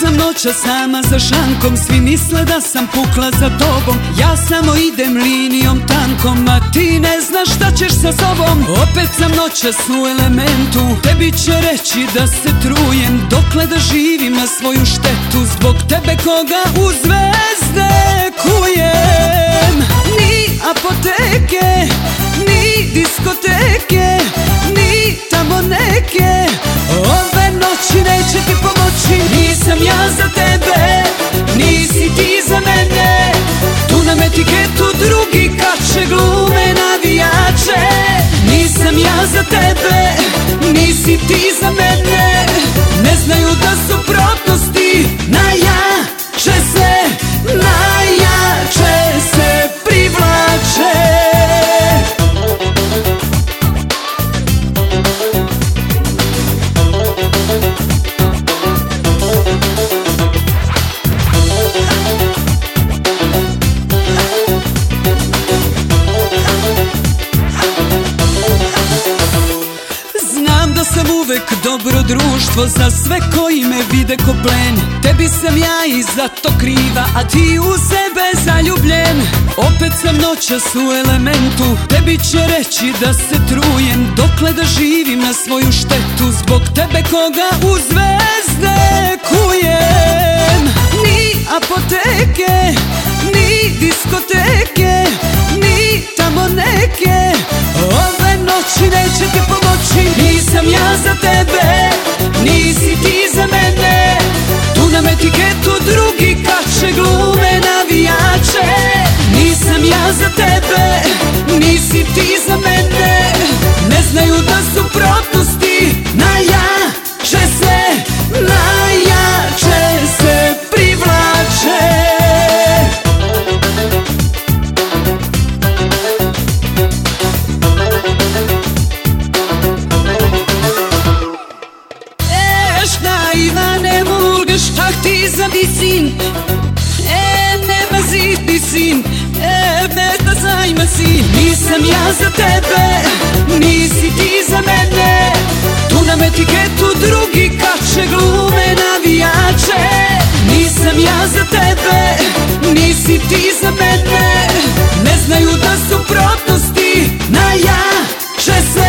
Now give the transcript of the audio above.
sam noća sama za šankom Svi misle da sam pukla za tobom. Ja samo idem linijom tankom A ti ne znaš šta ćeš sa sobom. Opet sam noćas u elementu Tebi će reći da se trujem. Dokle da živim na svoju štetu Zbog tebe koga u zvezde kujem Nisam ja za tebe, nisi ti za mene. Tu nam etiketu drugi kače glume navijače. Nisam ja za tebe, nisi ti za mene dobro društvo Za sve koji me vide ko plen. Tebi sam ja i za to kriva A ti u sebe zaljubljen. Opet sam noćas u elementu Tebi će reći da se trujem. Dokle da živim na svoju štetu Zbog tebe koga u zvezde kujem. Ni apoteke, ni diskoteke Ni tamo neke ja za tebe, nisi ti za mene. Ne znaju da su protosti, najjače se, najjače se privlače. Eš na Ivane Mulgeš, ah ti za visin Nisam ja za tebe, nisi ti za mene. Tu nam etiketu drugi kače glume navijače. Nisam ja za tebe, nisi ti za mene. Ne znaju da su suprotnosti najjače se